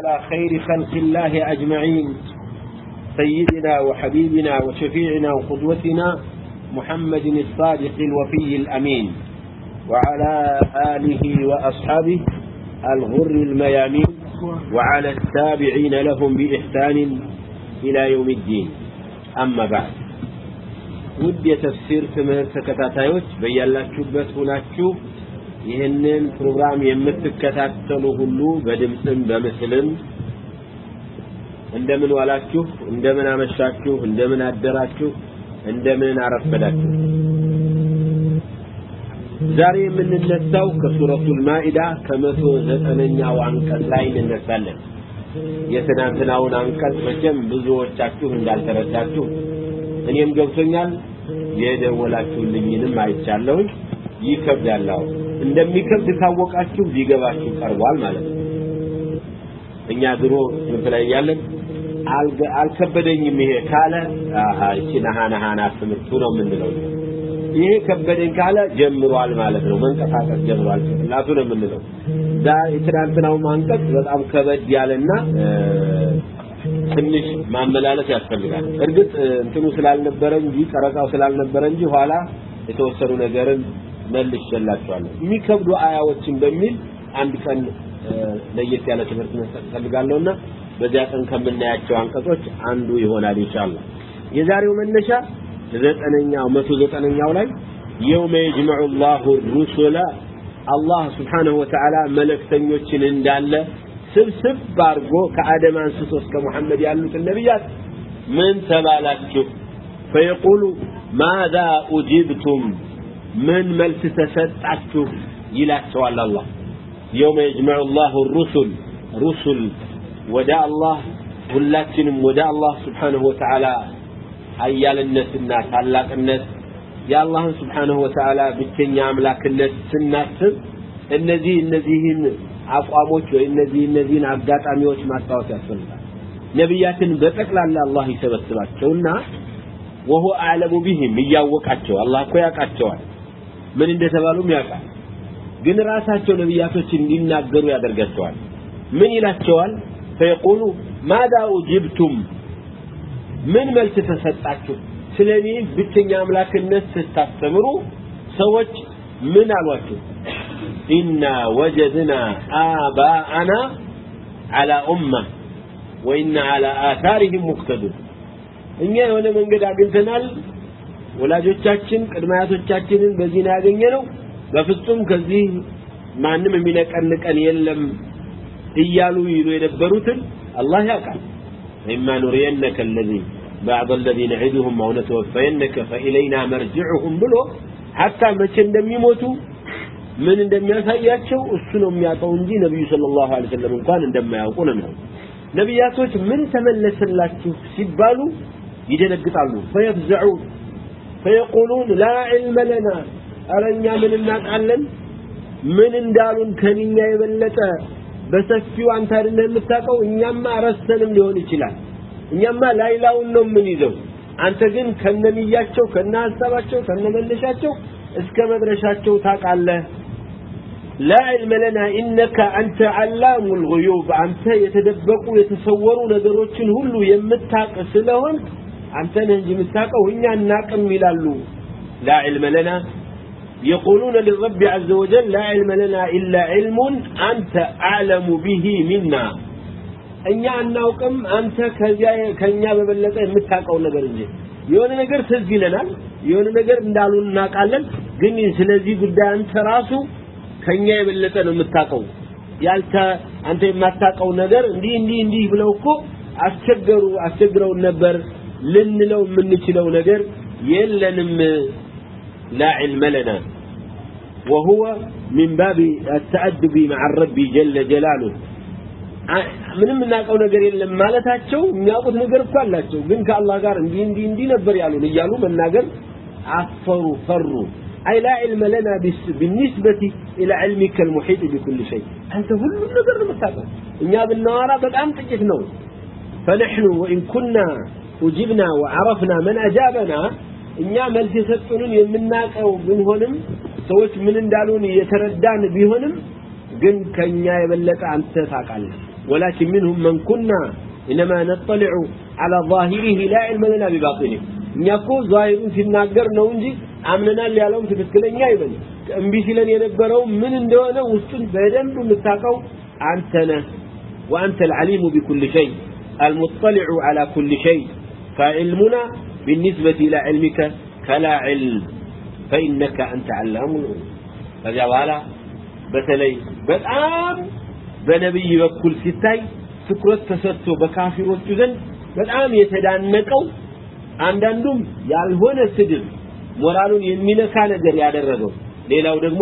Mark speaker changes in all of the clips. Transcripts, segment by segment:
Speaker 1: على خير خلق الله أجمعين. سيدنا وحبيبنا وشفيعنا وقدوتنا محمد الصادق الوفي الأمين. وعلى آله وأصحابه الغر الميامين وعلى التابعين لهم بإحسان إلى يوم الدين. أما بعد. ودي تفسير تمر سكتاتايوت بيالا شبت هناك شوف ይህንን ፕሮግራም የምትከታተሉ ሁሉ በድምፅም በምስልም እንደምን ዋላችሁ፣ እንደምን አመሻችሁ፣ እንደምን አደራችሁ፣ እንደምን አረፈዳችሁ። ዛሬ የምንነሳው ከሱረቱል ማኢዳ ከመቶ ዘጠነኛው አንቀጽ ላይ እንነሳለን። የትናንትናውን አንቀጽ መቼም ብዙዎቻችሁ እንዳልተረዳችሁ እኔም ገብቶኛል። የደወላችሁልኝንም አይቻለሁኝ። ይከብዳል። እንደሚከብድ ካወቃችሁ ሊገባችሁ ቀርቧል ማለት ነው። እኛ ድሮ ትምህርት ላይ አልከበደኝም ይሄ ካለ አሃ እቺ ነሃ ነሃ ናት ትምህርቱ ነው የምንለው። ይሄ ከበደኝ ካለ ጀምሯል ማለት ነው። መንቀሳቀስ ጀምሯል ጭንቅላቱ ነው የምንለው። ዛ የትናንትናው አንቀጽ በጣም ከበድ ያለና ትንሽ ማመላለስ ያስፈልጋል። እርግጥ እንትኑ ስላልነበረ እንጂ ቀረጻው ስላልነበረ እንጂ ኋላ የተወሰኑ ነገርን መልሼላችኋለሁ። የሚከብዱ አያዎችን በሚል አንድ ቀን ለየት ያለ ትምህርት መስጠት እፈልጋለሁና በዚያ ቀን ከምናያቸው አንቀጾች አንዱ ይሆናል ኢንሻአላህ። የዛሬው መነሻ ዘጠነኛው መቶ ዘጠነኛው ላይ የውመ የጅመዑ ላሁ ሩሱላ አላህ ስብሓነሁ ወተዓላ መልእክተኞችን እንዳለ ስብስብ አድርጎ ከአደም አንስቶ እስከ ሙሐመድ ያሉትን ነቢያት ምን ተባላችሁ? ፈየቁሉ ማዛ ኡጂብቱም ምን መልስ ተሰጣችሁ ይላቸዋል አላህ። የውመ የጅመዑ ላሁ ሩሱል ሩሱል ወደ አላህ ሁላችንም ወደ አላህ ስብሓንሁ ወተዓላ ሀያልነትና ታላቅነት የአላህን ስብሓንሁ ወተዓላ ብቸኛ አምላክነት ስናስብ እነዚህ እነዚህን አቋሞች ወይ እነዚህ እነዚህን አጋጣሚዎች ማስታወስ ያስፈልጋል። ነቢያትን በጠቅላላ አላህ ይሰበስባቸውና ወሁ አዕለሙ ቢህም እያወቃቸው አላህ እኮ ያውቃቸዋል፣ ምን እንደተባሉም ያውቃል። ግን ራሳቸው ነቢያቶች እንዲናገሩ ያደርጋቸዋል። ምን ይላቸዋል? ፈየቁሉ ማዳ ኡጅብቱም ምን መልስ ተሰጣችሁ? ስለ ብቸኛ አምላክነት ስታስተምሩ ሰዎች ምን አሏችሁ? ኢና ወጀድና አባአና አላ ኡማ ወኢና አላ አታሪህም ሙቅተዱን እኛ የሆነ መንገድ አግኝተናል ወላጆቻችን ቅድመ አያቶቻችንን በዚህ ነው ያገኘነው በፍጹም ከዚህ ማንም የሚነቀንቀን የለም እያሉ ይሉ የነበሩትን አላህ ያውቃል ኢማ ኑሪየነከ አለዚ بعض الذي نعدهم أو نتوفينك فإلينا مرجعهم ብሎ ሐታ መቼ እንደሚሞቱ ምን እንደሚያሳያቸው እሱ ነው የሚያውቀው እንጂ ነብዩ ሰለላሁ ዐለይሂ ወሰለም እንኳን እንደማያውቁ ነው የሚለው ነቢያቶች ምን ተመለሰላችሁ ሲባሉ ይደነግጣሉ ፈየፍዘዑ ፈየቁሉን ላ ዒልመ ለና ኧረ እኛ ምን እናውቃለን? ምን እንዳሉን ከንኛ የበለጠ በሰፊው አንተ አይደለህ የምታውቀው? እኛማ ረስተንም ሊሆን ይችላል። እኛማ ላይላውን ነው የምንይዘው። አንተ ግን ከነንያቸው ከነ ሀሳባቸው ከነ መነሻቸው እስከ መድረሻቸው ታውቃለህ። ዕልመ ለና ኢነከ አንተ ዓላሙ ልጉዩብ አንተ የተደበቁ የተሰወሩ ነገሮችን ሁሉ የምታቅ ስለሆን አንተ ነህ እንጂ የምታውቀው እኛ እናቅም ይላሉ ላ ዕልመ ለና يقولون للرب عز وجل لا علم لنا إلا علم أنت أعلم به منا እኛ አናውቅም አንተ ከዚያ ከኛ በበለጠ የምታውቀው ነገር እንጂ የሆነ ነገር ትዝ ይለናል የሆነ ነገር እንዳሉ እናውቃለን ግን ስለዚህ ጉዳይ አንተ ራሱ ከኛ የበለጠ ነው የምታውቀው ያልተ አንተ የማታውቀው ነገር እንዲህ እንዲህ እንዲህ ብለው እኮ አስቸገሩ አስቸግረውን ነበር ልንለው የምንችለው ነገር የለንም لا علم لنا وهو من باب التأدب مع الرب جل جلاله ምንም እናውቀው ነገር የለም ማለታቸው የሚያውቁት ነገር እኮ አላቸው ግን ከአላህ ጋር እንዲህ እንዲህ እንዲህ ነበር ያሉን እያሉ መናገር አፈሩ ፈሩ أي لا علم لنا بالنسبة إلى علمك المحيط بكل شيء أنت كل نقر متابع إن بالنوارة بقام تجفنو فنحن وإن كنا أجبنا وعرفنا من أجابنا እኛ መልስ የሰጡንን የምናቀው ብንሆንም ሰዎች ምን እንዳሉን የተረዳን ቢሆንም ግን ከኛ የበለጠ አንተ ታውቃለህ ولكن منهم من كنا إنما نطلع على ظاهره لا علم لنا بباطنه نيكو ظاهرون ሲናገር ነው እንጂ አምነናል ያለውም ትክክለኛ አይበል እምቢ ሲለን የነበረው ምን እንደሆነ ውስጡን በደንብ የምታውቀው አንተ ነህ وأنت العليم بكل شيء المطلع على كل شيء فعلمنا بالنسبة إلى علمك كلا علم فإنك أنت علام الغيوب ከዚያ በኋላ በተለይ በጣም በነብይ በኩል ሲታይ ትኩረት ተሰጥቶ በካፊሮቹ ዘንድ በጣም የተዳነቀው አንዳንዱም ያልሆነ ስድብ ሞራሉን የሚነካ ነገር ያደረገው ሌላው ደግሞ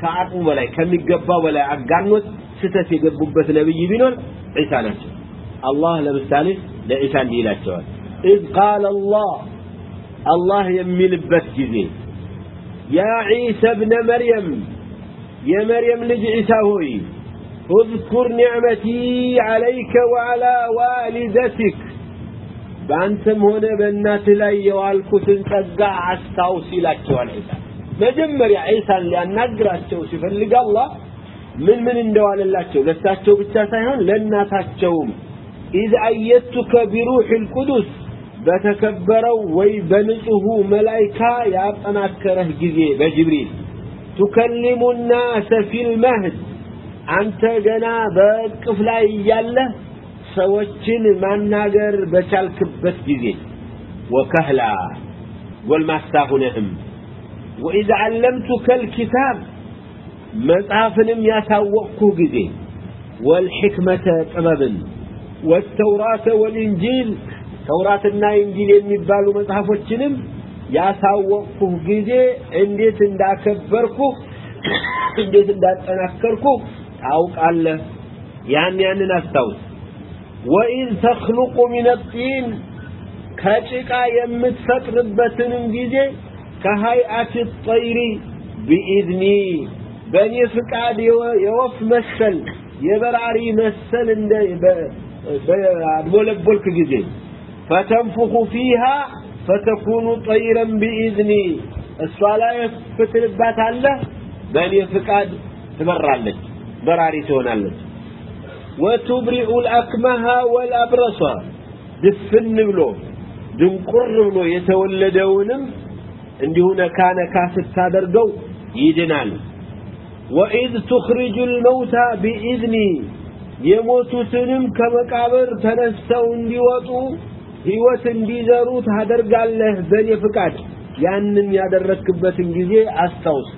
Speaker 1: ከአቅሙ በላይ ከሚገባው በላይ አጋኖት ስተት የገቡበት ነብይ ቢኖር ዒሳ ናቸው አላህ ለምሳሌ ለዒሳ እንዲህ ይላቸዋል إذ قال الله الله يمي يميلبت جزي. يا عيسى ابن مريم يا مريم لج عيسى هوي. اذكر نعمتي عليك وعلى والدتك. بأنتم هنا بنات لي والكتن تقع عستاوسي لك والعيسى مجمر يا عيسى لأن نقرأ التوسي فاللي الله. من من اندوال الله لستاتشو بالتاسعين لناتاتشوم. إذ أيتك بروح القدس. በተከበረው ወይ በንጹሑ መላይካ ያጠናከረህ ጊዜ በጅብሪል ቱከሊሙ ናሰ ፊል መህድ አንተ ገና በእቅፍ ላይ እያለህ ሰዎችን ማናገር በቻልክበት ጊዜ ወከህላ ጎልማሳ ሁነህም ወኢዝ ዓለምቱከ ልኪታብ መጽሐፍንም ያሳወቅኩህ ጊዜ ወልሕክመተ ጥበብን ወተውራተ ወልኢንጂል ተውራትና ኢንጂል የሚባሉ መጽሐፎችንም ያሳወቅኩህ ጊዜ እንዴት እንዳከበርኩህ እንዴት እንዳጠናከርኩህ ታውቃለህ። ያን ያንን አስታውስ። ወኢዝ ተኽሉቁ ሚን ጢን ከጭቃ የምትፈጥርበትንም ጊዜ ከሀይአት ጠይሪ ቢኢዝኒ በእኔ ፍቃድ የወፍ መሰል የበራሪ መሰል እንደ ባድቦለቦልክ ጊዜ ፈተንፉኹ ፊሃ ፈተኩኑ ጠይረን ቢኢዝኒ እሷ ላይ ፍትልባታለህ በእኔ ፍቃድ ትበራለች በራሪ ትሆናለች ወቱብሪኡ ልአክመሃ ወልአብረሷ ድፍን ብሎ ድንቁር ብሎ የተወለደውንም እንዲሁ ነካ ነካ ስታደርገው ይድናል ወኢዝ ቱኽሪጁ ልመውታ ቢኢዝኒ የሞቱትንም ከመቃብር ተነስተው እንዲወጡ ህይወት እንዲዘሩ ታደርጋለህ በእኔ ፍቃድ። ያንን ያደረክበትን ጊዜ አስታውስ።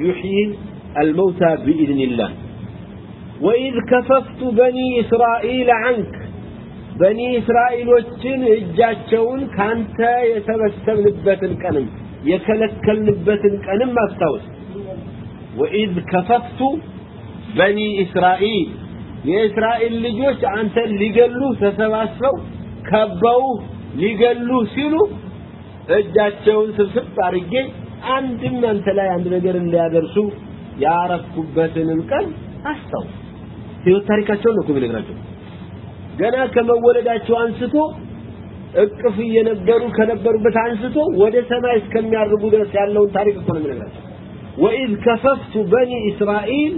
Speaker 1: ዩሕዪ አልመውታ ቢኢዝኒላህ። ወኢዝ ከፈፍቱ በኒ እስራኤል አንክ በኒ እስራኤሎችን እጃቸውን ካንተ የሰበሰብንበትን ቀንም የከለከልንበትን ቀንም አስታውስ። ወኢዝ ከፈፍቱ በኒ እስራኤል የእስራኤል ልጆች አንተን ሊገሉ ተሰባስበው ከበው ሊገሉ ሲሉ እጃቸውን ስብስብ አድርጌ አንድም አንተ ላይ አንድ ነገር እንዳያደርሱ ያረኩበትንም ቀን አስታውስ ህይወት ታሪካቸውን ነው እኮ የሚነግራቸው ገና ከመወለዳቸው አንስቶ እቅፍ እየነበሩ ከነበሩበት አንስቶ ወደ ሰማይ እስከሚያርጉ ድረስ ያለውን ታሪክ እኮ ነው የሚነግራቸው ወኢዝ ከፈፍቱ በኒ እስራኤል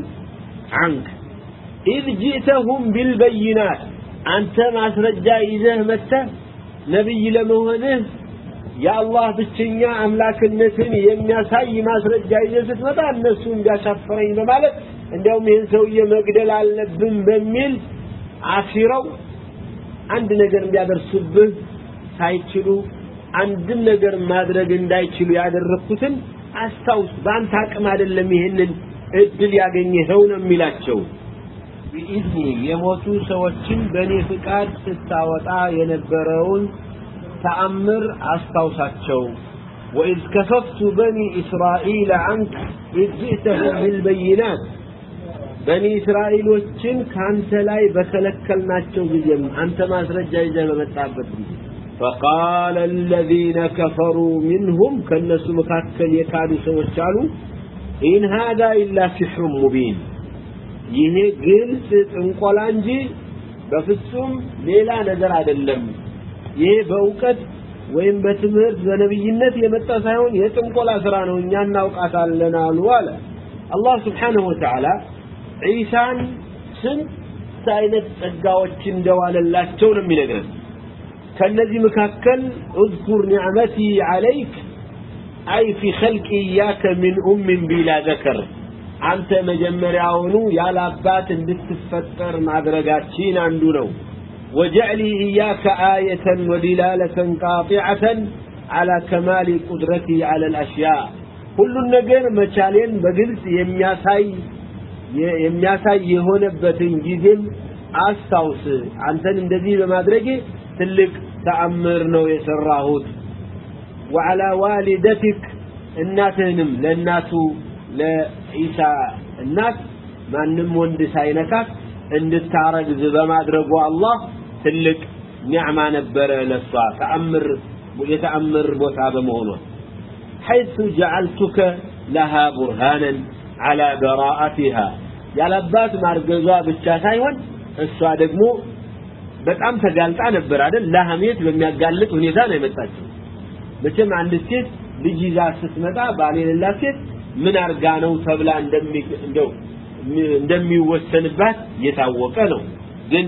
Speaker 1: عنك إذ جئتهم بالبينات አንተ ማስረጃ ይዘህ መተህ ነብይ ለመሆንህ የአላህ ብቸኛ አምላክነትን የሚያሳይ ማስረጃ ይዘህ ስትመጣ እነሱ እንዲያሳፈረኝ በማለት እንዲያውም ይህን ሰውዬ መግደል አለብን በሚል አሲረው አንድ ነገር እንዲያደርሱብህ ሳይችሉ አንድም ነገር ማድረግ እንዳይችሉ ያደረኩትን አስታውስ። በአንተ አቅም አይደለም ይሄንን እድል ያገኘኸው ነው የሚላቸው። ቢኢዝኒ የሞቱ ሰዎችን በእኔ ፍቃድ ስታወጣ የነበረውን ተአምር አስታውሳቸው وإذ كففت بني إسرائيل عنك إذ جئتهم بالبينات በኒ እስራኤሎችን ካንተ ላይ በከለከልናቸው ጊዜም አንተ ማስረጃ ይዘህ በመጣበት ጊዜ فقال الذين كفروا منهم ከነሱ መካከል የካዱ ሰዎች አሉ ኢን ሃዳ ኢላ ሲሕሩ ሙቢን ይሄ ግልጽ ጥንቆላ እንጂ በፍጹም ሌላ ነገር አይደለም። ይሄ በእውቀት ወይም በትምህርት በነብይነት የመጣ ሳይሆን የጥንቆላ ስራ ነው፣ እኛ እናውቃታለን አሉ አለ። አላህ ስብሓነሁ ወተዓላ ዒሳን ስንት አይነት ጸጋዎች እንደዋለላቸው ነው የሚነግረን። ከነዚህ መካከል እዝኩር ኒዕመቲ ዓለይክ አይ ፊ ኸልቂ እያከ ሚን ኡምን ቢላ ዘከር አንተ መጀመሪያውኑ ያለ አባት እንድትፈጠር ማድረጋችን አንዱ ነው وجعلي إياك آية ودلالة قاطعة على كمال قدرتي على الأشياء كل النجر مشالين بقلت يمياساي የሚያሳይ የሆነበትን ጊዜም አስታውስ አንተን እንደዚህ በማድረጌ ትልቅ ተአምር ነው የሰራሁት وعلى والدتك እናትህንም ለእናቱ ለኢሳ እናት ማንም ወንድ ሳይነካት እንድታረግዝ በማድረጉ አላህ ትልቅ ኒዕማ ነበረ ለሷ ተአምር የተአምር ቦታ በመሆኗ حيث جعلتك لها برهانا على براءتها ያለባት ማርገዟ ብቻ ሳይሆን እሷ ደግሞ በጣም ተጋልጣ ነበር አይደል ለሐሜት በሚያጋልጥ ሁኔታ ነው የመጣችው መቼም አንድ ሴት ልጅ ይዛ ስትመጣ ባል የሌላት ሴት ምን አርጋ ነው ተብላ እንደሚወሰንባት የታወቀ ነው። ግን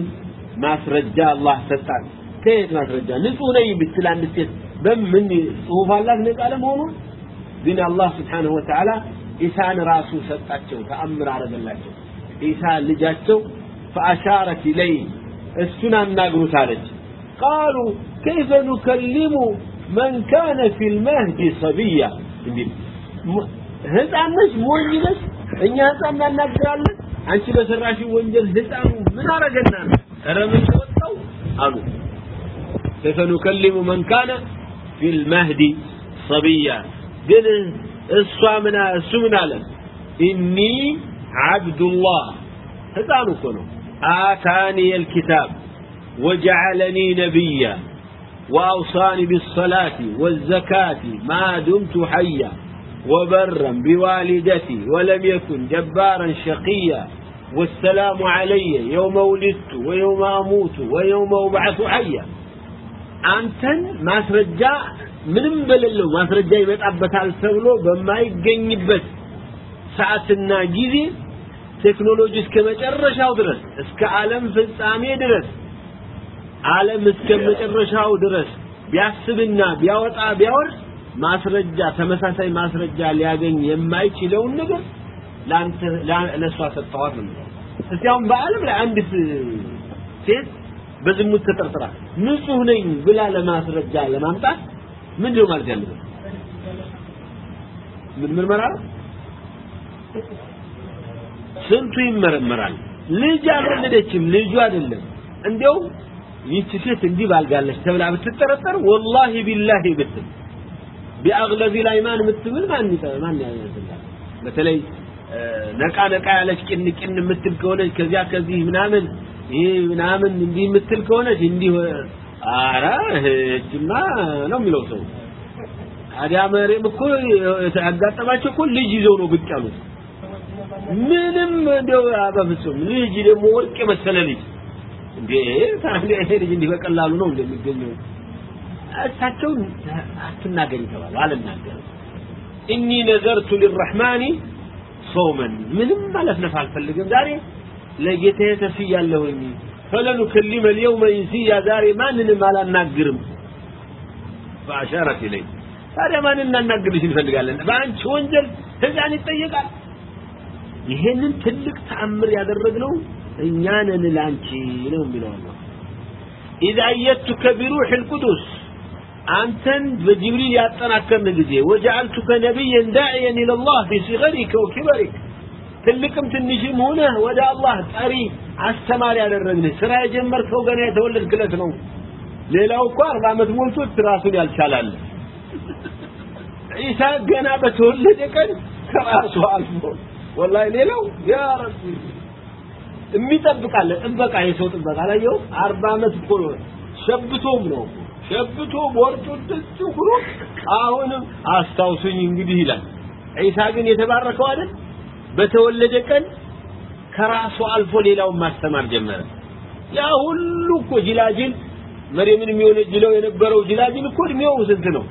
Speaker 1: ማስረጃ አላህ ሰጣት ከየት ማስረጃ? ንጹህ ነኝ ብትል አንድ ሴት በምን ጽሁፍ አላት ነቃ ለመሆኑ ግን አላህ ስብሓንሁ ወተዓላ ኢሳን ራሱ ሰጣቸው ተአምር አረገላቸው ኢሳ ልጃቸው ፈአሻረት ኢለይ እሱን አናግሩት አለች። ቃሉ ከይፈ ኑከሊሙ መን ካነ ፊ ልመህዲ ሰብያ እንዲህ ህፃን ነች ሞኝ ነች እኛ ህፃን እናናግራለን አንቺ በሰራሽ ወንጀል ህፃኑ ምን አረገና ነው ኧረ ምን ወጣው አሉ كيف نكلم من كان في المهد صبيا ግን እሷ ምን እሱ ምን አለ ኢኒ ዓብዱላህ ህፃኑ እኮ ነው አታኒ الكتاب وجعلني نبيا وأوصاني بالصلاة والزكاة ما دمت حيا وبرا بوالدتي ولم يكن جبارا شقيا والسلام علي يوم ولدت ويوم أموت ويوم أبعث حيا አንተን ማስረጃ ምንም በሌለው ማስረጃ ይመጣበታል ተብሎ በማይገኝበት ሰዓትና ጊዜ ቴክኖሎጂ እስከ መጨረሻው ድረስ እስከ ዓለም ፍጻሜ ድረስ ዓለም እስከ መጨረሻው ድረስ ቢያስብና ቢያወጣ ቢያወርድ ማስረጃ ተመሳሳይ ማስረጃ ሊያገኝ የማይችለውን ነገር ለአንተ ለእሷ ሰጠኋት ነው እስቲ አሁን በዓለም ሴት በዝሙት ተጠርጥራ ንጹህ ነኝ ብላ ለማስረጃ ለማምጣት ምንድን ነው ማለት ያለበት? ምን ምርመራ ስንቱ ይመረመራል? ልጅ አልወለደችም ልጁ አይደለም። እንዲያው ይህች ሴት እንዲህ ባልጋለች ተብላ ብትጠረጠር ወላሂ ቢላሂ ብትል ቢአግለቢ ላይማን የምትብል ማን ማን ያዘላል በተለይ ነቃ ነቃ ያለች ቅን ቅን የምትል ከሆነች ከዚያ ከዚህ ምናምን ይሄ ምናምን እንዲህ የምትል ከሆነች እንዲህ አረ እጅማ ነው የሚለው ሰው። ታዲያ መሬም እኮ ያጋጠማቸው እኮ ልጅ ይዘው ነው ብቅ ያሉት። ምንም እንደው በፍጹም ልጅ ደግሞ ወርቅ የመሰለ ልጅ። እንዴ ታዲያ ይሄ ልጅ እንዲህ በቀላሉ ነው እንደሚገኘው እሳቸው አትናገር ይተባሉ አልናገርም። እኒ ነዘርቱ ሊረሕማኒ ሶመን። ምንም ማለፍለፍ አልፈልግም። ዛሬ ለጌታዬ ተስያለሁኝ ፈለኑከሊመ ልየውመ ኢንሲያ ዛሬ ማንንም አላናግርም። ፈአሻረት ኢለይ ታዲያ ማንን እናናግርሽ እንፈልጋለን? በአንቺ ወንጀል ህፃን ይጠየቃል። ይሄንን ትልቅ ተአምር ያደረግነው እኛ ነን ለአንቺ ነው የሚለው አላህ። ኢዛ አየቱከ ቢሩሕ ልቁዱስ አንተን በጅብሪል ያጠናከርን ጊዜ ወጀዐልቱከ ነቢየን ዳዕየን ኢለላህ ቢሲገሪከ ወኪበሪክ። ትልቅም ትንሽም ሆነህ ወደ አላህ ጠሪ አስተማሪ ያደረግንህ። ስራ የጀመርከው ገና የተወለድክለት ነው። ሌላው እኮ አርባ ዓመት ሞልቶት ራሱን ያልቻላል። ዒሳ ገና በተወለደ ቀን ከራሱ አልፎ ወላሂ ሌላው ያ ረቢ የሚጠብቃለ ጥበቃ የሰው ጥበቃ አላየው አርባ ዓመት እኮ ሸብቶም ነው ሸብቶ ወርጡ ድጭ ብሎ አሁንም አስታውሱኝ እንግዲህ ይላል ዒሳ ግን የተባረከው አይደል በተወለደ ቀን ከራሱ አልፎ ሌላውን ማስተማር ጀመረ ያ ሁሉ እኮ ጅላጅል መርየምን የሚወነጅለው የነበረው ጅላጅል እኮ እድሜው ስንት ነው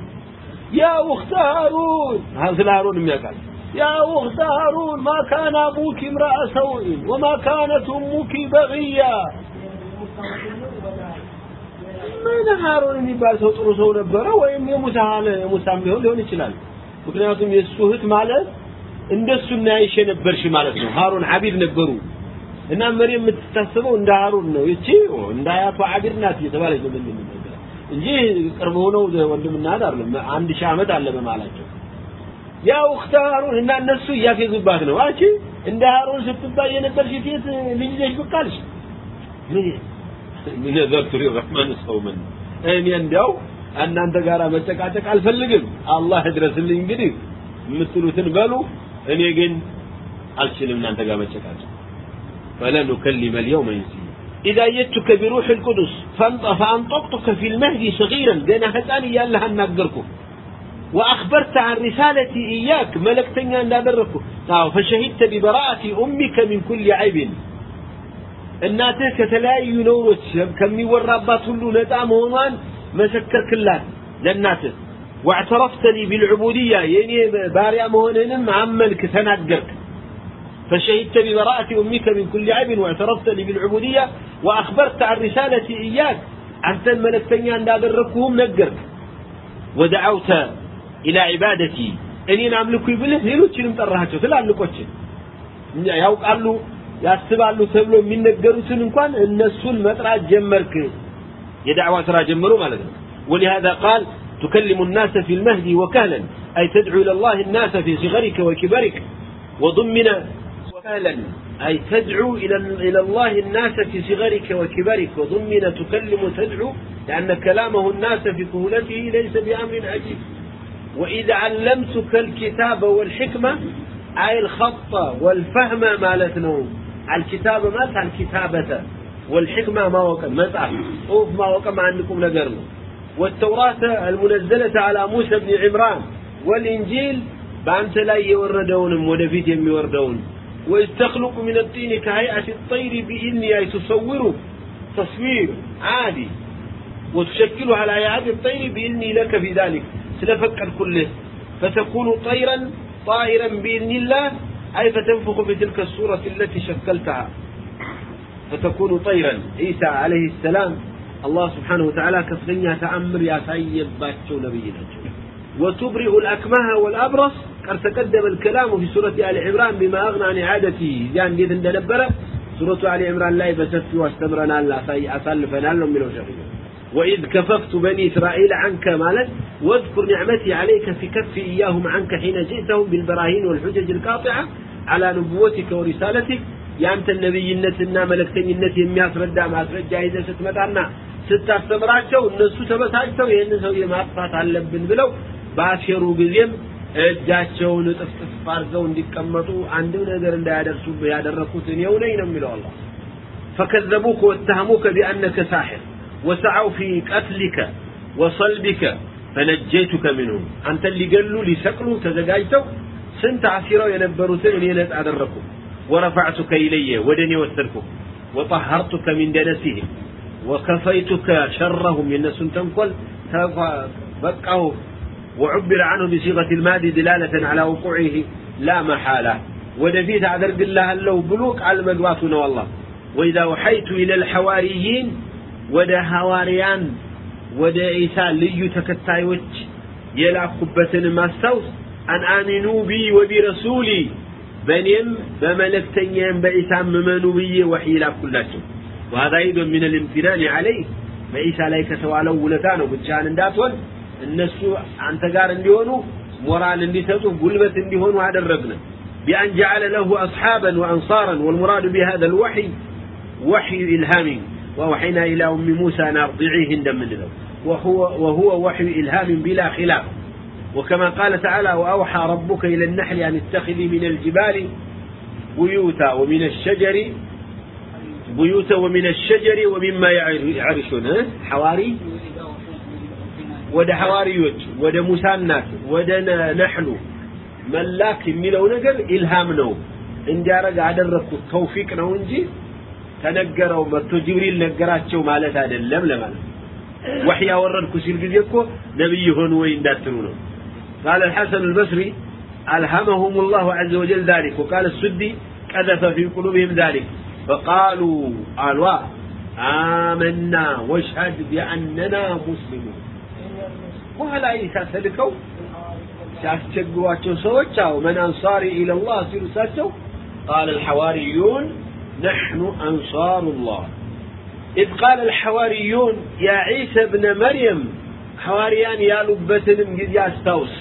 Speaker 1: ያ ውክተ ሃሩን ስለ ሃሩን የሚያውቃል يا أخت هارون ما كان أبوك امرأ سوء وما كانت أمك بغيا ምን ሃሮን የሚባል ሰው ጥሩ ሰው ነበረ ወይም የሙሳ የሙሳም ቢሆን ሊሆን ይችላል። ምክንያቱም የእሱ እህት ማለት እንደሱ እናይሽ ነበርሽ ማለት ነው። ሃሮን አቢድ ነበሩ። እና መርየም የምትታስበው እንደ ሃሮን ነው። እቺ እንደ አያቷ አቢድ ናት እየተባለች ነው ምን እንጂ ቅርብ ሆነው ወንድምና አይደለም። አንድ ሺህ ዓመት አለ በማላቸው ያ ሃሩን እና እነሱ እያፌዙባት ነው። አንቺ እንደ ሃሩን ስትባይ የነበርሽ ሴት ልጅ ነሽ ብቃልሽ ነዘርቱ ሊረሕማን ሰውመን እኔ እንዲያው እናንተ ጋር መጨቃጨቅ አልፈልግም አላህ ድረስልኝ እንግዲህ የምትሉትን በሉ እኔ ግን አልችልም እናንተ ጋር መጨቃጨቅ فلن نكلم اليوم إنسيا إذا جئتك بروح القدس فأنطقتك في المهدي صغيرا دينا هتاني يا الله النقركم وأخبرت عن رسالتي إياك ملكتني أن أدركه فشهدت ببراءة أمك من كل عيب እናትህ ከተለያዩ ነውሮች ከሚወራባት ሁሉ ነፃ መሆኗን መሰከርክላት ለእናትህ واعترفت لي بالعبودية يعني باريا مهوننم عملك تناجرك فشهدت ببراءة أمك من كل عيب واعترفت لي بالعبودية وأخبرت عن رسالتي إياك أنت ملكتني أن أدركهم نجرك ودعوت إلى عبادتي أني نعملك يبله ሌሎችንም ጠራቸው ትላልቆችን ያውቃሉ ያስባሉ ተብሎ የሚነገሩትን እንኳን እነሱን መጥራት ጀመርክ የዳዕዋ ስራ ጀመሩ ማለት ነው ولهذا قال تكلم الناس في المهدي وكهلا أي تدعو إلى الله الناس في صغرك وكبرك وضمن وكهلا أي تدعو إلى إلى الله الناس في صغرك وكبرك وضمن تكلم تدعو لأن كلامه الناس في كهولته ليس بأمر عجيب وإذا علمتك الكتاب والحكمة أي الخط والفهم مالتنا الكتابة والحكمة ما وقع متعب صوف ما وقع ما عندكم نقرنا والتوراة المنزلة على موسى بن عمران والإنجيل بأنت لا يوردون ودفيت يوردون. وإذ تخلق من الطين كهيئة الطير بإني أي تصوره تصوير عادي. وتشكله على هيئة الطير بإني لك في ذلك. سلفكر كله فتكون طيرا طائرا بإذن الله أي فتنفخ بتلك الصورة التي شكلتها. فتكون طيرا. عيسى عليه السلام الله سبحانه وتعالى كفلنيا تأمر يا سيد باتشو نبينا وتبرئ الأكمه والأبرص. قد تقدم الكلام في سورة آل عمران بما أغنى عن إعادته يعني ديت اندنبرة سورة آل عمران لا يبسفي واستمرنا لا أسلفنا لهم من شريك وإذ كففت بني إسرائيل عنك مالك واذكر نعمتي عليك في كف إياهم عنك حين جئتهم بالبراهين والحجج القاطعة. على نبوتك ورسالتك ያንተ ነብይነትና መልእክተኝነት የሚያስረዳ ማስረጃ ይዘህ ስትመጣና ስታስተምራቸው እነሱ ተበሳጭተው ይህንን ሰው ማጥፋት አለብን ብለው ባሴሩ ጊዜም እጃቸውን እጥፍጥፍ አድርገው እንዲቀመጡ አንድም ነገር እንዳያደርሱ ያደረኩት እኔው ነኝ ነው የሚለው አላህ فكذبوك واتهموك بأنك ساحر وسعوا في قتلك وصلبك فنجيتك منهم أنت اللي قالوا لسقلوا سنت አሲረው የነበሩትን እኔ ነፃ አደረኩ ورفعتك إلي ودني وسركم وطهرتك من ሚን وكفيتك شرهم من نس تنقل በቃሁ። وعبر عنه بصيغة المادي دلالة على وقوعه لا محالة ودفيت عذرق الله له بلوك على المدواتنا والله وإذا أوحيت إلى الحواريين ودا هواريان ودا إيسان ليو تكتايوش يلا خبة الماستوس አን አሚኑ ቢ ወቢረሱሊ በእኔም በመለክተኛም በኢሳም እመኑ ብዬ ወሕይ ላኩላቸው وهذا أيضا من الامتنان عليه በኢሳ ላይ ከተዋለው ውለታ ነው ብቻህን እንዳትሆን እነሱ አንተ ጋር እንዲሆኑ ሞራል እንዲሰጡ ጉልበት እንዲሆኑ አደረግነ بأن جعل له أصحابا وأنصارا والمراد بهذا الوحي وحي إلهامي ووحينا إلى أم موسى أن أرضعيه من له وهو, وهو وحي إلهام بلا خلاف وكما قال تعالى وأوحى ربك إلى النحل أن اتخذي من الجبال بيوتا ومن الشجر بيوتا ومن الشجر ومما يعرشون حواري ወደ ሐዋሪዎች ወደ ሙሳ እናት ወደ ነሕሉ መላክ የሚለው ነገር ኢልሃም ነው እንዲያረግ አደረግኩት ተውፊቅ ነው እንጂ ተነገረው መጥቶ ጅብሪል ነገራቸው ማለት አይደለም ለማለት ወህይ ያወረድኩ ሲል ጊዜ እኮ ነብይ ሆኑ ወይ እንዳትሉ ነው قال الحسن البصري ألهمهم الله عز وجل ذلك وقال السدي قذف في قلوبهم ذلك فقالوا قالوا آمنا واشهد بأننا مسلمون وهلا عيسى سلكوا ሲያስቸግሯቸው ሰዎች አው መን አንሳሪ ኢለላህ ሲሉ እሳቸው ቃል الحواريون نحن أنصار الله إذ قال الحواريون يا عيسى ابن مريم حواريان ያሉበትንም ጊዜ አስታውስ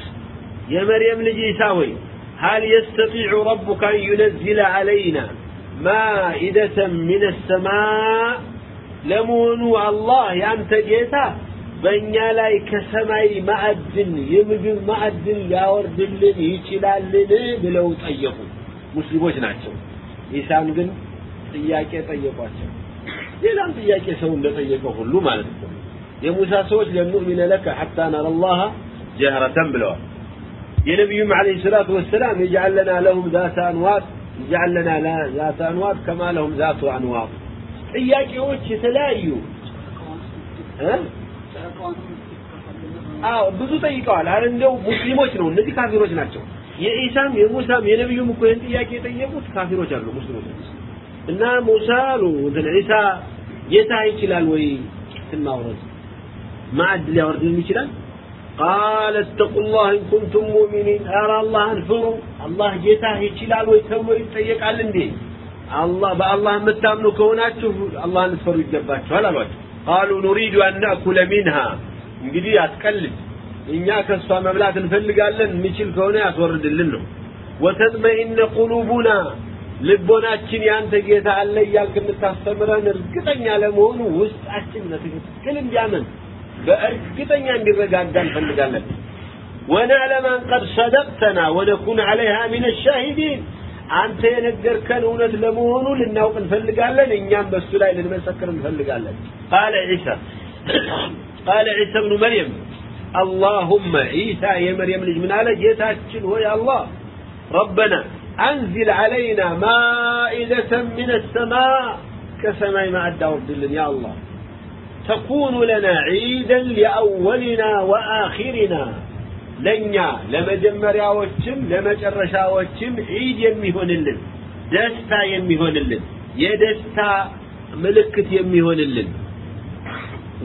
Speaker 1: የመርየም ልጅ ኢሳ ሆይ هل يستطيع ربك أن ينزل علينا مائدة من السماء ለመሆኑ አላህ ያንተ ጌታ በእኛ ላይ ከሰማይ ማዕድን የምግብ ማዕድን ሊያወርድልን ይችላልን ብለው ጠየቁ ሙስሊሞች ናቸው ኢሳን ግን ጥያቄ ጠየቋቸው ሌላም ጥያቄ ሰው እንደጠየቀው ሁሉ ማለት ነው የሙሳ ሰዎች ለኑእሚነ ለከ ሐታ ነረ ላህ ጀህረተን ብለዋል የነቢዩም ዓለይሂ ሰላቱ ወሰላም የጅዓል ለና ለሁም ዛተ አንዋር ይጅዓል ለና ዛተ አንዋር ከማ ለሁም ዛቱ አንዋር። ጥያቄዎች የተለያዩ አዎ ብዙ ጠይቀዋል። አረ እንደው ሙስሊሞች ነው። እነዚህ ካፊሮች ናቸው። የኢሳም የሙሳም የነቢዩም እኮ ይህን ጥያቄ የጠየቁት ካፊሮች አሉ ሙስሊሞች እና ሙሳ አሉ እንትን ዒሳ ጌታ ይችላል ወይ? ስናወረድ ማዕድ ሊያወርድልን ይችላል ቃል እተቁላህ ኢንኩንቱም ሙእሚኒን ኧረ አላህን ፍሩ። አላህ ጌታ ይችላል ወይ ተብሎ ይጠየቃል እንዴ? አላህ በአላህ የምታምኑ ከሆናችሁ አላህን ልትፈሩ ይገባችኋል አሏቸው። ቃሉ ኑሪዱ አን ናእኩለ ሚንሃ እንግዲህ አትቀልድ፣ እኛ ከእሷ መብላት እንፈልጋለን፣ የሚችል ከሆነ ያስወርድልን ነው። ወተጥመኢነ ቁሉቡና ልቦናችን ያንተ ጌታ አለ እያልክ የምታስተምረን እርግጠኛ ለመሆኑ ውስጣችን በትክክል እንዲያምን በእርግጠኛ እንዲረጋጋ እንፈልጋለን ونعلم أن قد صدقتنا ونكون عليها من الشاهدين አንተ የነገርከን እውነት ለመሆኑ ልናውቅ እንፈልጋለን እኛም በሱ ላይ ልንመሰክር እንፈልጋለን ቃለ ዒሳ ቃለ ዒሳ ብኑ መርየም اللهم عيسى يا مريم لج من على جيتاتشن هو يا الله ربنا أنزل علينا مائدة من السماء كسماء ما أدى يا الله ተኩኑ ለና ዒደን ሊአወልና ወአኺርና ለእኛ ለመጀመሪያዎችም ለመጨረሻዎችም ዒድ የሚሆንልን ደስታ የሚሆንልን የደስታ ምልክት የሚሆንልን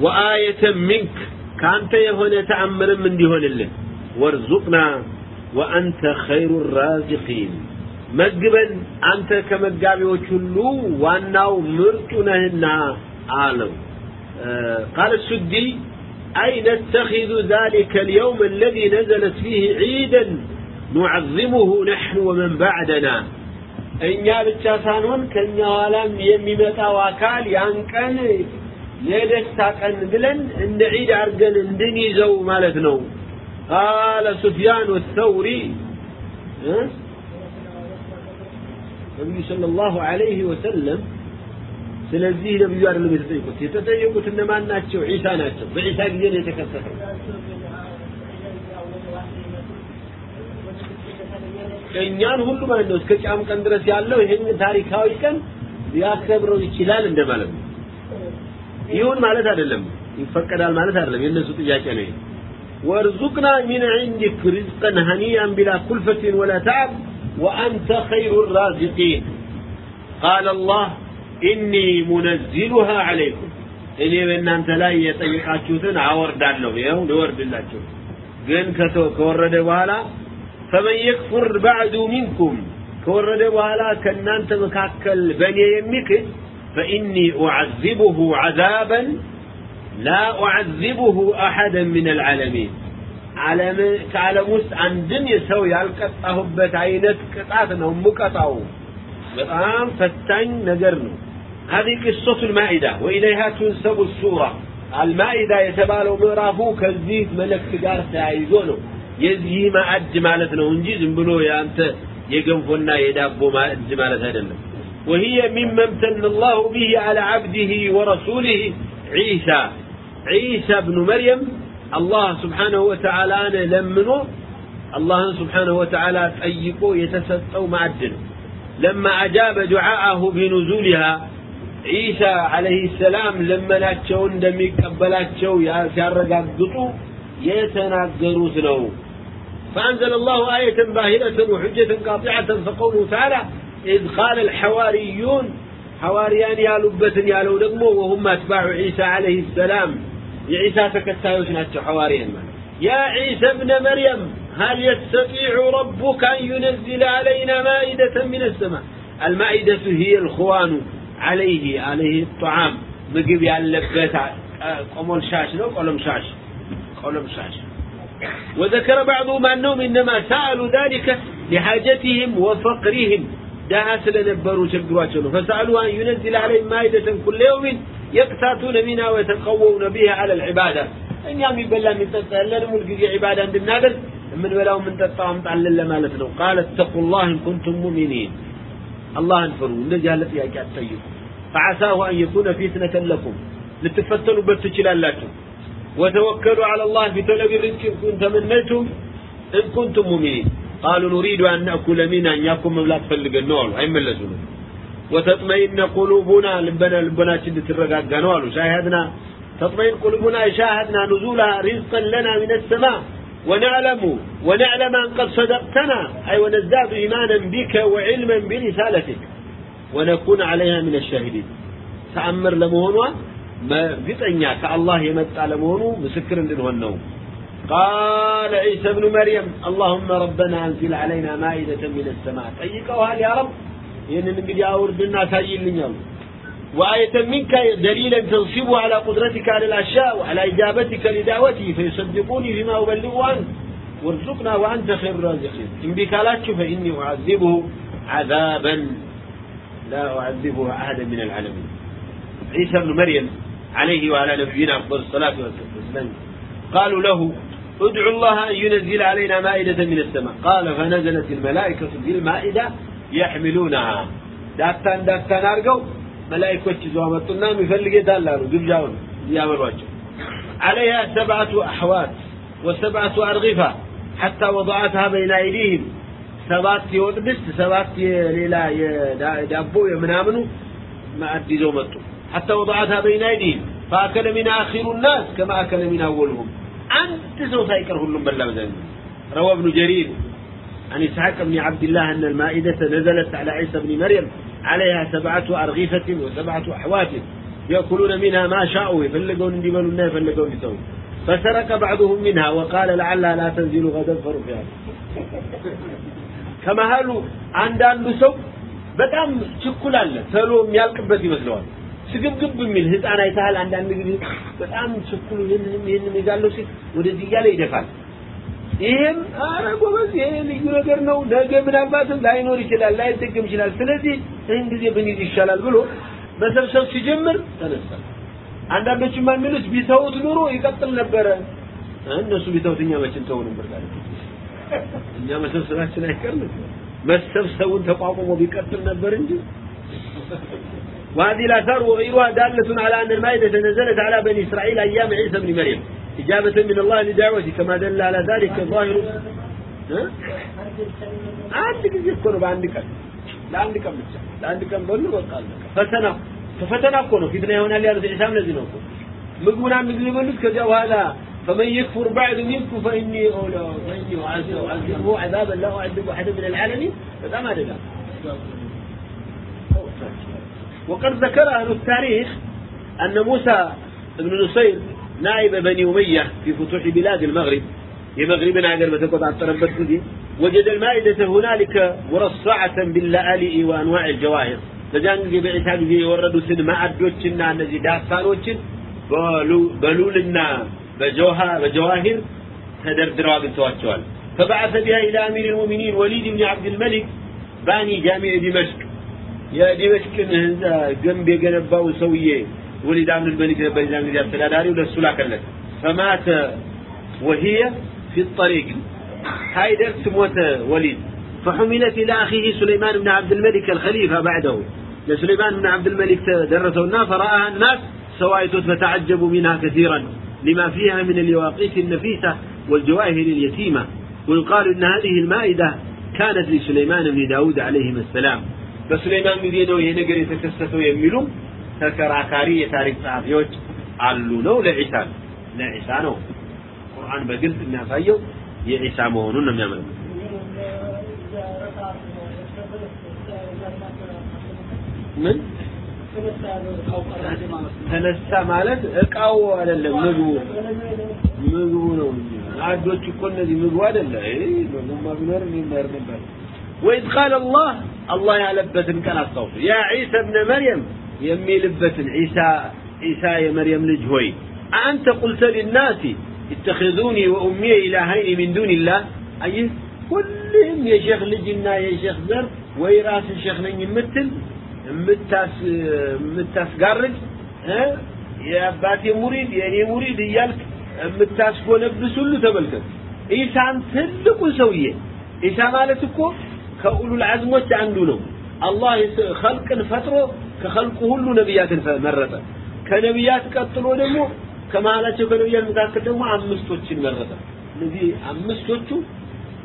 Speaker 1: ወአየተን ሚንክ ከአንተ የሆነ ተአምርም እንዲሆንልን ወርዙቅና ወአንተ ኸይሩ ራዚቂን መግበን አንተ ከመጋቢዎች ሁሉ ዋናው ምርጡ ነህና አለው። ቃል ሱዲ أي نتخذ ذلك اليوم الذي نزلت فيه عيدا نعظمه نحن ومن بعدنا እኛ ብቻ ሳንሆን ከኛ ኋላም የሚመጣው አካል ያን ቀን የደስታ ቀን ብለን እንደ ዒድ አድርገን እንድንይዘው ማለት ነው ቃለ ሱፊያን ወተውሪ ነቢዩ صلى الله عليه وسلم ስለዚህ ነብዩ አይደለም የተጠየቁት። የተጠየቁት እነማን ናቸው? ዒሳ ናቸው። በዒሳ ጊዜ ነው የተከሰተው። እኛን ሁሉ ማለት ነው እስከ ጫም ቀን ድረስ ያለው ይሄን ታሪካዊ ቀን ሊያከብረው ይችላል እንደማለት ነው። ይሁን ማለት አይደለም። ይፈቀዳል ማለት አይደለም። የነሱ ጥያቄ ነው وارزقنا من عندك رزقا هنيئا بلا كلفة ولا تعب وأنت خير الرازقين قال الله إني منزلها عليكم እኔ በእናንተ ላይ የጠየቃችሁትን አወርዳለሁ። ይኸው ልወርድላችሁ። ግን ከወረደ በኋላ فمن يكفر بعد منكم ከወረደ በኋላ ከእናንተ መካከል በእኔ የሚክድ ፈኢኒ ኡዓዚቡሁ ዓዛበን ላ ኡዓዚቡሁ አሐደን ምን አልዓለሚን። ዓለም ከዓለም ውስጥ አንድን የሰው ያልቀጣሁበት አይነት ቅጣት ነው የምቀጣው። በጣም ፈታኝ ነገር ነው هذه قصة المائدة وإليها تنسب السورة. المائدة يتبالو مرافو كذيف ملك تقار سايزونه يزي ማዕድ ማለት ነው እንጂ ዝም ብሎ ያንተ የገንፎና የዳቦ ማዕድ ማለት አይደለም وهي مما امتن الله به على عبده ورسوله عيسى. عيسى بن مريم الله سبحانه وتعالى لمنه الله سبحانه وتعالى تأيقه يتسطو معدنه لما أجاب دعاءه بنزولها عيسى عليه السلام لما ناتشو እንደሚቀበላቸው ሲያረጋግጡ የተናገሩት ነው فأنزل الله آية باهرة وحجة قاطعة فقوله تعالى إذ قال الحواريون حواريان يا لبة يا لو دقمو وهم أتباع عيسى عليه السلام يا عيسى تكتايوش ناتشو حواريان يا عيسى ابن مريم هل يستطيع ربك أن ينزل علينا مائدة من السماء المائدة هي الخوان عليه عليه الطعام ምግብ ያለበት ቆሞል ሻሽ ነው ቆሎም ሻሽ ቆሎም ሻሽ وذكر بعضهم أنهم إنما سألوا ذلك لحاجتهم وفقرهم دعا سلنبروا شقراتهم فسألوا أن ينزل عليهم مائدة كل يوم يقتاتون منها ويتقوون بها على العبادة أن يامي بلا من تتألن ملقي عبادة عندنا من بلاهم من تتطعم تعلل لما لتنو قال اتقوا الله إن كنتم مؤمنين الله انفروا النجاة يا كات طيب فعساه أن يكون فتنة لكم لتفتنوا بتشلالاتكم وتوكلوا على الله في طلب الرزق إن كنتم تمنيتم إن كنتم مؤمنين قالوا نريد أن نأكل منها أن يكون مبلغ فلق النور أي ملزون وتطمئن قلوبنا لبنا لبنا شدة الرقاق قالوا شاهدنا تطمئن قلوبنا شاهدنا نزولها رزقا لنا من السماء ونعلم ونعلم أن قد صدقتنا أي ونزداد إيمانا بك وعلما برسالتك. ونكون عليها من الشاهدين. تأمر لمهنوا ما قطعنا كالله يمتع لمهنو مسكر لنهنو قال عيسى ابن مريم اللهم ربنا أنزل علينا مائدة من السماء. طيقوها يا رب. ين نقول يا وردنا لنا وآية منك دليلا تنصب على قدرتك على الأشياء وعلى إجابتك لدعوتي فيصدقوني فيما أبلغ عنه. وارزقنا وأنت خير الرازقين. إن بكالاتك فإني أعذبه عذابا. لا أعذبه أحدا من العالمين. عيسى ابن مريم عليه وعلى نبينا أفضل الصلاة والسلام قالوا له ادع الله أن ينزل علينا مائدة من السماء. قال فنزلت الملائكة بالمائدة يحملونها. داكتان داكتان أرقوا ملائكة زوامتنا مفلق يتالارو قبجاون يامرواجه عليها سبعة أحوات وسبعة أرغفة حتى وضعتها بين أيديهم ሰባት የወጥ ድስት ሰባት የሌላ የዳቦ የምናምኑ ማዕድ ይዘው መጡ حتى وضعتها بين أيديهم فأكل منها آخر الناس كما أكل من أولهم أنت سوف سايكر كلهم بلا مزين روى ابن جرير عن إسحاق بن عبد الله أن المائدة نزلت على عيسى بن مريم عليها سبعة أرغفة وسبعة أحوات يأكلون منها ما شاءوا يفلقون ديبلون يفلقون يسوي فسرق بعضهم منها وقال لعلها لا تنزل غدا فرفعها ከመሃሉ አንዳንዱ ሰው በጣም ችኩል አለ ተሎ የሚያልቅበት ይመስለዋል ስግብግብ የሚል ህፃን አይተሃል አንዳንድ ጊዜ በጣም ችኩል ይህንን ይህንን ይዛለሁ ሲል ወደዚህ እያለ ይደፋል ይህም አረ ጎበዝ ይሄ ልዩ ነገር ነው ነገ ምናልባትም ላይኖር ይችላል ላይደገም ይችላል ስለዚህ ይህን ጊዜ ብንይዝ ይሻላል ብሎ መሰብሰብ ሲጀምር ተነሳ አንዳንዶችማ የሚሉት ቢተውት ኑሮ ይቀጥል ነበረ እነሱ ቢተውት እኛ መችን ተው ነበር እኛ መሰብሰባችን አይቀርም መሰብሰቡን ተቋቁሞ ቢቀጥል ነበር እንጂ وهذه الآثار وغيرها دالة على أن المائدة نزلت على بني إسرائيل أيام عيسى بن مريم إجابة من الله لدعوته كما دل على ذلك ظاهر عندك يذكر بعندك لعندك ብቻ ለአንድ ቀን በሉ በቃ ፈተና ፈተና እኮ ነው ፊትና ይሆናል ያሉት ዒሳም ለዚህ ነው እኮ ምግቡን አንድ ጊዜ በሉት ከዚያ በኋላ فمن يكفر بعد منكم فإني أولى فإني أعذبه عذابا لا أعذب أحدا من العالمين فده ما دلال وقد ذكر أهل التاريخ أن موسى بن نصير نائب بني أمية في فتوح بلاد المغرب የመግሪብን ሀገር በተቆጣጠረበት ጊዜ وجد المائدة هنالك مرصعة باللآلئ وأنواع الجواهر በዚያን ጊዜ በዒሳ ጊዜ የወረዱትን ማዕዶችና እነዚህ ዳሳኖችን በሉልና በጀዋሂር ተደርድረው አግኝተዋቸዋል فبعث بها إلى أمير المؤمنين وليد بن عبد الملك باني جامع دمشق يا دمشق جنب يجنباو سويه وليد عبد الملك ነበር ዛን ጊዜ አስተዳዳሪው ለሱ ላከለት فمات وهي في الطريق هايدرس موت وليد فحملت إلى أخيه سليمان بن عبد الملك الخليفة بعده لسليمان بن عبد الملك درسونا فرآها الناس سوائتت فتعجبوا منها كثيرا لما فيها من اليواقيت النفيسة والجواهر اليتيمة ويقال إن هذه المائدة كانت لسليمان بن داود عليهم السلام በሱሌማን ጊዜ ነው ይሄ ነገር የተከሰተው የሚሉም ተከራካሪ የታሪክ ጸሐፊዎች አሉ ነው ለዒሳ ለዒሳ ነው። ቁርአን በግልጽ የሚያሳየው የዒሳ መሆኑን ነው የሚያመለክተው። ምን? ተነሳ ማለት እቃው አይደለም ምግቡ ምግቡ ነው አዶች እኮ እነዚህ ምግቡ አይደለ? ምግቡማ ቢኖር የሚመር ነበር። ወኢዝ ቃል አላህ አላህ ያለበትን ቀን አስታውሱ። ያ ዒሳ እብነ መርየም يميلبتن عيسى عيسى يا مريم لجهوي أنت قلت للناس اتخذوني وأمي إلهين من دون الله؟ أي كلهم يا شيخ لجنا يا شيخ زر ويراس الشيخ لن يمثل متاس متاس قرج ها؟ يا أباتي مريد يعني مريد يالك متاس كولبس كله تبلك عيسى تلقوا سوية. عيسى مالتكو كأولو العزم وش الله خلق فتره ከኸልቁ ሁሉ ነቢያትን መረጠ። ከነቢያት ቀጥሎ ደግሞ ከመሀላቸው ከነቢያት መካከል ደግሞ አምስቶችን መረጠ። እነዚህ አምስቶቹ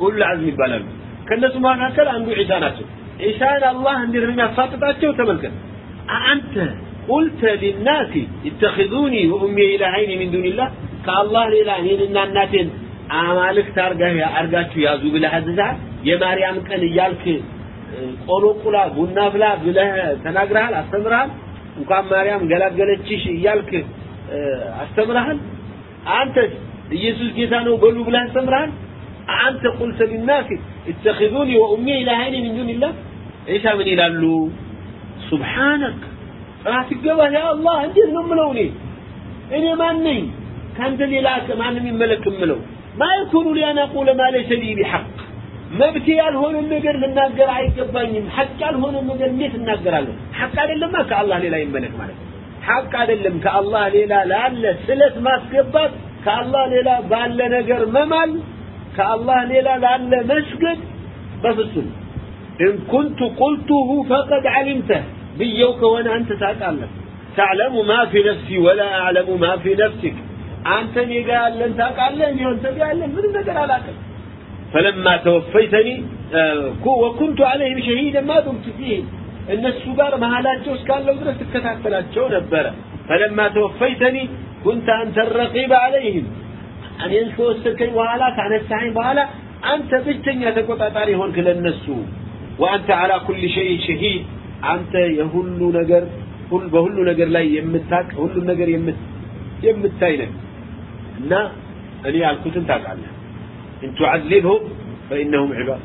Speaker 1: ኡሉል አዝም ይባላሉ። ከነሱ መካከል አንዱ ዒሳ ናቸው። ዒሳን አላህ እንዴት ነው የሚያፋጥጣቸው? ተመልከት። አንተ ቁልተ ሊናሲ ይተኺዙኒ ወኡሚ ኢላሃይኒ ሚን ዱንላህ ከአላህ ሌላ እኔንና እናቴን አማልክት አርጋችሁ ያዙ ብለህ አዝዘሃል? የማርያም ቀን እያልክ ቆሎ ቁላ ቡና ፍላ ብለህ ተናግረሃል አስተምረሃል እንኳን ማርያም ገላገለችሽ እያልክ አስተምረሃል አንተስ ኢየሱስ ጌታ ነው በሉ ብለህ አስተምረሃል አንተ ቁልተ ሊናሲ اتخذوني وامي الهين من دون الله ايش من ይላሉ ሱብሃነክ ጥራት ይገባህ ያ አላህ እንዴት ነው የምለው እኔ እኔ ማን ነኝ ከአንተ ሌላ ማንም ይመለክ የምለው ማ የኩኑ ሊ አን አቁለ ማ ለይሰ ሊ ቢሐቅ መብቴ ያልሆነ ነገር ልናገር አይገባኝም ሐቅ ያልሆነ ነገር እንዴት እናገራለሁ ሐቅ አይደለማ ከአላህ ሌላ ይመለክ ማለት ሐቅ አይደለም ከአላህ ሌላ ላለ ስለት ማስገባት ከአላህ ሌላ ባለ ነገር መማል ከአላህ ሌላ ላለ መስገድ በፍጹም إن كنت قلته فقد علمته ብየው ከሆነ አንተ ታውቃለህ تعلم ما في نفسي ولا أعلم ما في نفسك አንተ እኔ ጋር ያለን ታውቃለህ እኔ አንተ ጋር ያለን ምንም ነገር አላውቅም فلما توفيتني وكنت عليهم شهيدا ما دمت فيهم እነሱ ጋር መሀላቸው እስካለው ድረስ ትከታተላቸው ነበረ فلما توفيتني كنت أنت الرقيب عليهم እኔን ከወሰድከኝ በኋላ ካነሳኸኝ በኋላ አንተ ብቸኛ ተቆጣጣሪ ሆንክ ለነሱ وأنت على كل شيء شهيد አንተ የሁሉ ነገር ሁሉ በሁሉ ነገር ላይ የምታቅ ሁሉ ነገር የምታይ ነህ እና እኔ ያልኩትን ታውቃለህ إن تعذبهم فإنهم عباد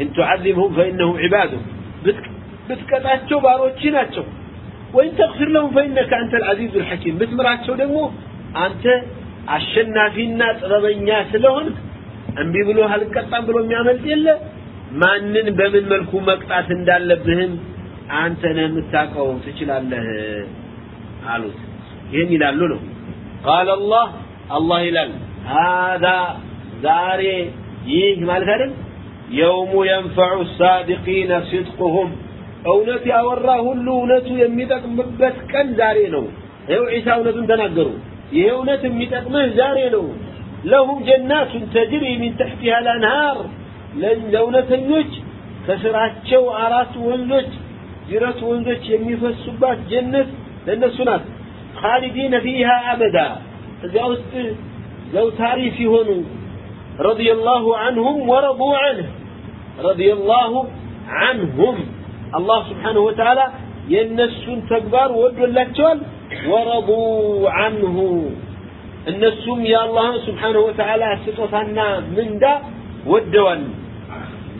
Speaker 1: إن تعذبهم فإنهم عبادك بتكتاتشو باروتشيناتشو وإن تغفر لهم فإنك أنت العزيز الحكيم بتمراتشو دمو أنت አሸናፊና ጥበበኛ ስለሆንክ እምቢ ብሎ አልቀጣም ብሎ የሚያመልጥ የለ ማንን በምን መልኩ መቅጣት እንዳለብህም አንተ ነህ የምታውቀው ትችላለህ አሉት ይህን ይላሉ ነው ቃል አላህ አላህ ይላል هذا ዛሬ ይህ ማለት አይደል? የውሙ የንፈዑ ሳዲቂነ ሲድቁሁም። እውነት ያወራ ሁሉ እውነቱ የሚጠቅምበት ቀን ዛሬ ነው። ይኸው ዒሳ እውነቱን ተናገሩ። ይሄ እውነት የሚጠቅምህ ዛሬ ነው። ለሁም ጀናቱን ተጅሪ ሚን ተሕቲሃ ልአንሃር ለእውነተኞች ከስራቸው አራት ወንዞች ጅረት ወንዞች የሚፈሱባት ጀነት ለእነሱ ናት። ካሊዲነ ፊሃ አበዳ እዚያ ውስጥ ዘውታሪ ሲሆኑ ረዲየላሁ አንሁም ወረዱ አንህ ረዲየላሁ አንሁም አላህ ስብሓንሁ ወተዓላ የእነሱን ተግባር ወዶላቸዋል ወረዱ አንሁ እነሱም የአላህን ስብሓንሁ ወተዓላ ስጦታና ምንዳ ወደዋል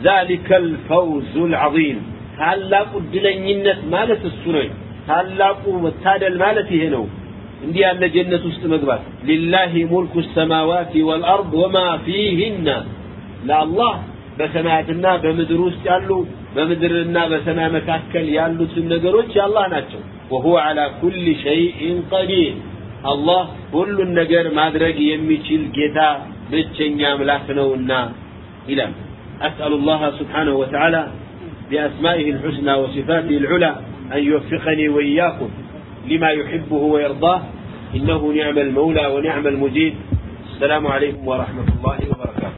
Speaker 1: ذلك الفوز العظيم ታላቁ እድለኝነት ማለት እሱ ነው ታላቁ መታደል ማለት ይሄ ነው እንዲህ ያለ ጀነት ውስጥ መግባት ሊላሂ ሙልኩ ሰማዋት ወልአርድ ወማ ፊህና ለአላህ በሰማያትና በምድር ውስጥ ያሉ በምድርና በሰማይ መካከል ያሉትን ነገሮች የአላህ ናቸው ወሁወ ዐላ ኩሊ ሸይኢን ቀዲር አላህ ሁሉን ነገር ማድረግ የሚችል ጌታ ብቸኛ አምላክ ነውና ይላል أسأل الله سبحانه وتعالى بأسمائه الحسنى وصفاته العلى أن يوفقني وإياكم لما يحبه ويرضاه. إنه نعم المولى ونعم المجيد. السلام عليكم ورحمة الله وبركاته.